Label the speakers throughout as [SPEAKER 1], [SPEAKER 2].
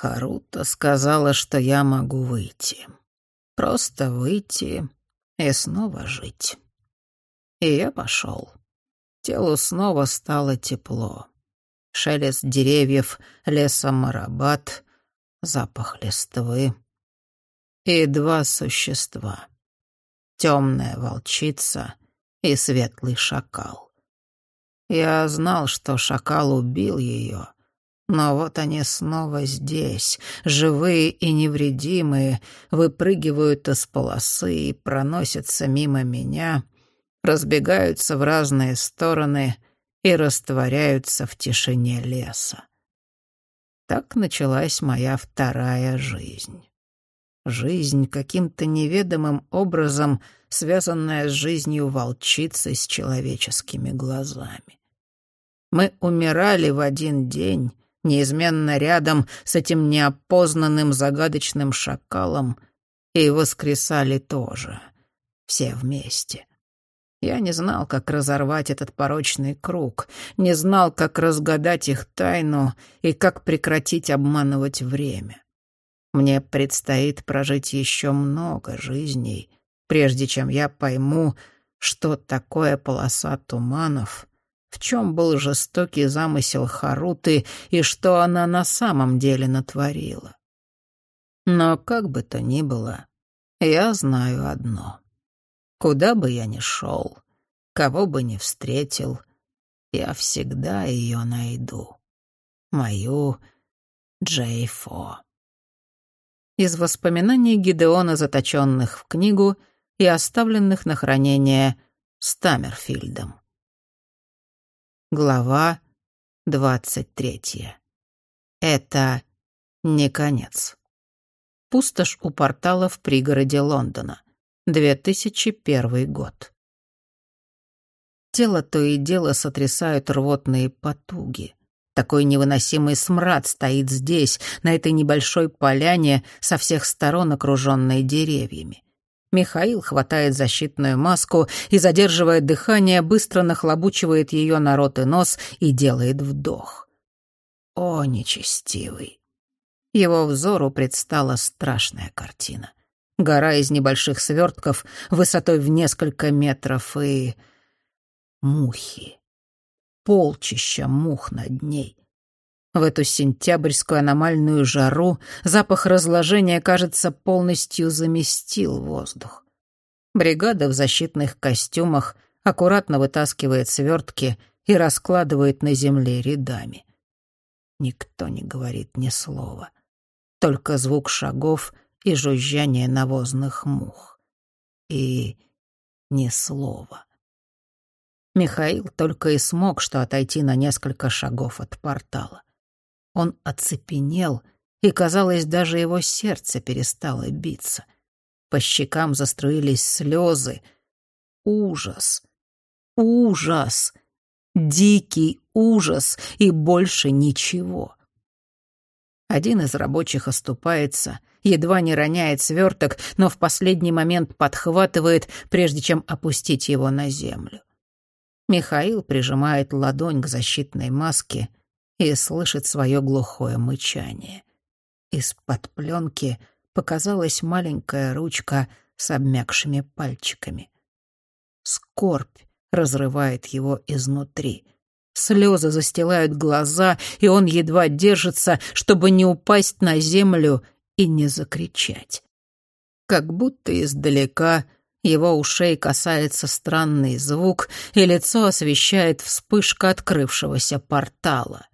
[SPEAKER 1] Харута сказала, что я могу выйти. Просто выйти и снова жить. И я пошел. Телу снова стало тепло. Шелест деревьев, леса Марабат, запах листвы. И два существа. Темная волчица и светлый шакал. Я знал, что шакал убил ее, но вот они снова здесь, живые и невредимые, выпрыгивают из полосы и проносятся мимо меня, разбегаются в разные стороны и растворяются в тишине леса. Так началась моя вторая жизнь. Жизнь каким-то неведомым образом, связанная с жизнью волчицы с человеческими глазами. Мы умирали в один день, неизменно рядом с этим неопознанным загадочным шакалом, и воскресали тоже, все вместе. Я не знал, как разорвать этот порочный круг, не знал, как разгадать их тайну и как прекратить обманывать время. Мне предстоит прожить еще много жизней, прежде чем я пойму, что такое полоса туманов в чем был жестокий замысел Харуты и что она на самом деле натворила. Но как бы то ни было, я знаю одно. Куда бы я ни шел, кого бы ни встретил, я всегда ее найду. Мою Джейфо. Из воспоминаний Гидеона, заточенных в книгу и оставленных на хранение Стаммерфильдом. Глава двадцать третья. Это не конец. Пустошь у портала в пригороде Лондона. 2001 год. Тело то и дело сотрясают рвотные потуги. Такой невыносимый смрад стоит здесь, на этой небольшой поляне, со всех сторон окруженной деревьями. Михаил хватает защитную маску и, задерживая дыхание, быстро нахлобучивает ее на рот и нос и делает вдох. О, нечестивый! Его взору предстала страшная картина. Гора из небольших свертков высотой в несколько метров и... Мухи. Полчища мух над ней. В эту сентябрьскую аномальную жару запах разложения, кажется, полностью заместил воздух. Бригада в защитных костюмах аккуратно вытаскивает свертки и раскладывает на земле рядами. Никто не говорит ни слова. Только звук шагов и жужжание навозных мух. И ни слова. Михаил только и смог что отойти на несколько шагов от портала. Он оцепенел, и, казалось, даже его сердце перестало биться. По щекам заструились слезы. Ужас! Ужас! Дикий ужас и больше ничего. Один из рабочих оступается, едва не роняет сверток, но в последний момент подхватывает, прежде чем опустить его на землю. Михаил прижимает ладонь к защитной маске — и слышит свое глухое мычание. Из-под пленки показалась маленькая ручка с обмякшими пальчиками. Скорбь разрывает его изнутри. Слезы застилают глаза, и он едва держится, чтобы не упасть на землю и не закричать. Как будто издалека его ушей касается странный звук, и лицо освещает вспышка открывшегося портала.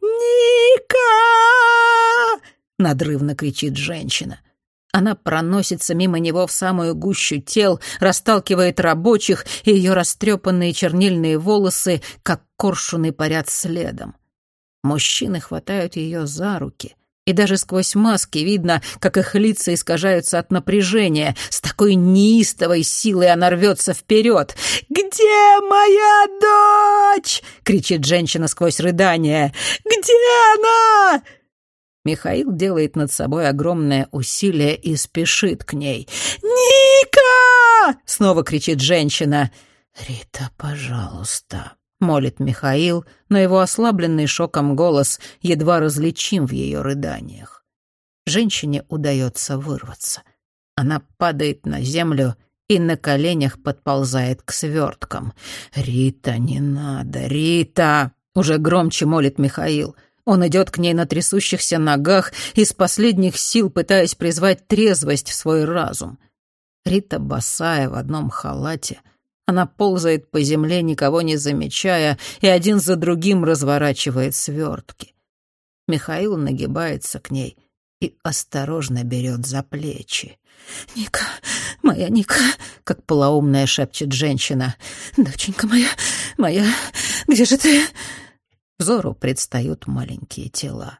[SPEAKER 1] «Ника!» — надрывно кричит женщина. Она проносится мимо него в самую гущу тел, расталкивает рабочих, и ее растрепанные чернильные волосы, как коршуны, парят следом. Мужчины хватают ее за руки — и даже сквозь маски видно, как их лица искажаются от напряжения. С такой неистовой силой она рвется вперед. «Где моя дочь?» — кричит женщина сквозь рыдание. «Где она?» Михаил делает над собой огромное усилие и спешит к ней. «Ника!» — снова кричит женщина. «Рита, пожалуйста», молит Михаил, но его ослабленный шоком голос едва различим в ее рыданиях. Женщине удается вырваться. Она падает на землю и на коленях подползает к сверткам. «Рита, не надо, Рита!» — уже громче молит Михаил. Он идет к ней на трясущихся ногах, из последних сил пытаясь призвать трезвость в свой разум. Рита босая в одном халате. Она ползает по земле, никого не замечая, и один за другим разворачивает свертки. Михаил нагибается к ней и осторожно берет за плечи. «Ника, моя Ника», — как полоумная шепчет женщина. «Доченька моя, моя, где же ты?» Взору предстают маленькие тела.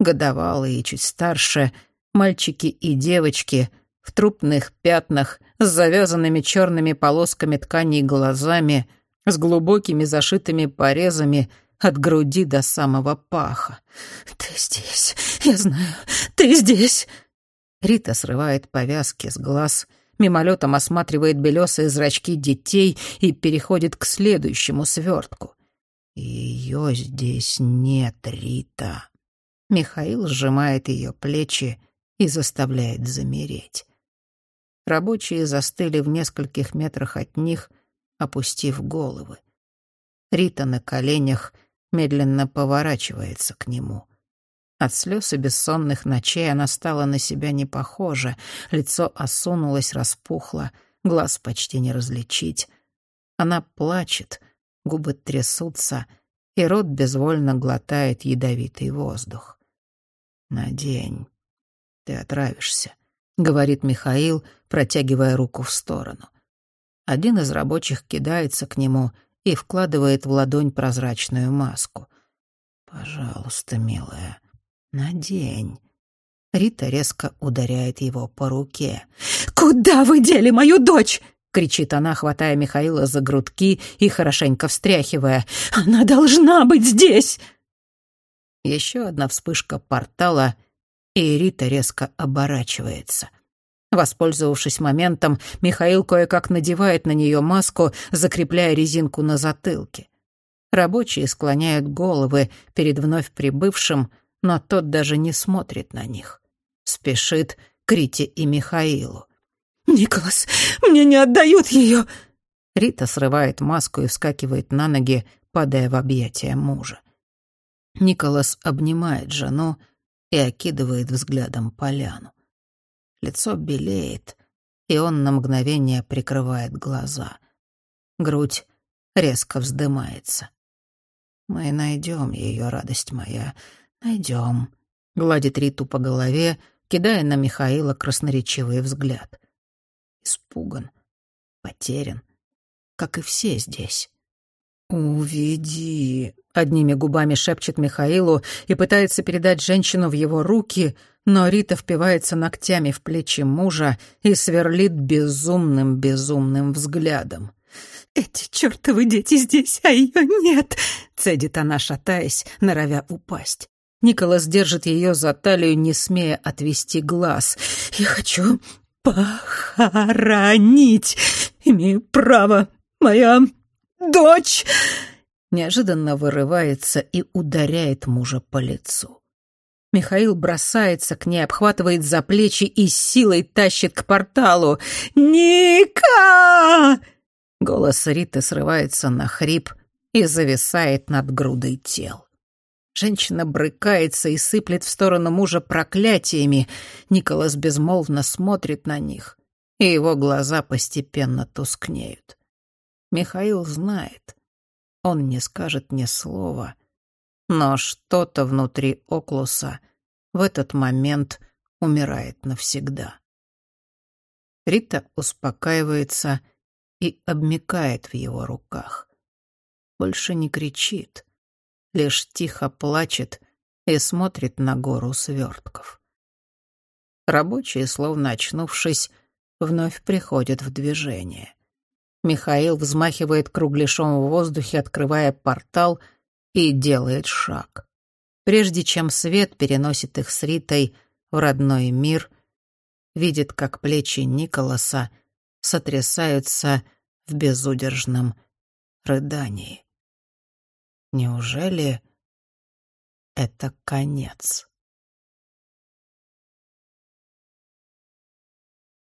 [SPEAKER 1] Годовалые и чуть старше, мальчики и девочки в трупных пятнах, с завязанными черными полосками тканей глазами, с глубокими зашитыми порезами от груди до самого паха. «Ты здесь, я знаю, ты здесь!» Рита срывает повязки с глаз, мимолетом осматривает белесые зрачки детей и переходит к следующему свертку. Ее здесь нет, Рита. Михаил сжимает ее плечи и заставляет замереть. Рабочие застыли в нескольких метрах от них, опустив головы. Рита на коленях медленно поворачивается к нему. От слез и бессонных ночей она стала на себя не похожа, лицо осунулось, распухло, глаз почти не различить. Она плачет, губы трясутся, и рот безвольно глотает ядовитый воздух. «Надень, ты отравишься», — говорит Михаил, протягивая руку в сторону. Один из рабочих кидается к нему и вкладывает в ладонь прозрачную маску. «Пожалуйста, милая, надень». Рита резко ударяет его по руке. «Куда вы дели мою дочь?» кричит она, хватая Михаила за грудки и хорошенько встряхивая. «Она должна быть здесь!» Еще одна вспышка портала, и Рита резко оборачивается. Воспользовавшись моментом, Михаил кое-как надевает на нее маску, закрепляя резинку на затылке. Рабочие склоняют головы перед вновь прибывшим, но тот даже не смотрит на них. Спешит к Рите и Михаилу. «Николас, мне не отдают ее!» Рита срывает маску и вскакивает на ноги, падая в объятия мужа. Николас обнимает жену и окидывает взглядом поляну. Лицо белеет, и он на мгновение прикрывает глаза. Грудь резко вздымается. «Мы найдем ее, радость моя, найдем», — гладит Риту по голове, кидая на Михаила красноречивый взгляд испуган, потерян, как и все здесь. «Уведи», — одними губами шепчет Михаилу и пытается передать женщину в его руки, но Рита впивается ногтями в плечи мужа и сверлит безумным, безумным взглядом. «Эти чертовы дети здесь, а ее нет!» — цедит она, шатаясь, норовя упасть. Николас держит ее за талию, не смея отвести глаз. «Я хочу похоронить. Имею право. Моя дочь!» Неожиданно вырывается и ударяет мужа по лицу. Михаил бросается к ней, обхватывает за плечи и силой тащит к порталу. «Ника!» Голос Риты срывается на хрип и зависает над грудой тел. Женщина брыкается и сыплет в сторону мужа проклятиями. Николас безмолвно смотрит на них, и его глаза постепенно тускнеют. Михаил знает. Он не скажет ни слова. Но что-то внутри Оклуса в этот момент умирает навсегда. Рита успокаивается и обмикает в его руках. Больше не кричит лишь тихо плачет и смотрит на гору свертков. Рабочие, словно очнувшись, вновь приходят в движение. Михаил взмахивает кругляшом в воздухе, открывая портал, и делает шаг. Прежде чем свет переносит их с Ритой в родной мир, видит, как плечи Николаса сотрясаются в безудержном рыдании. Неужели это конец?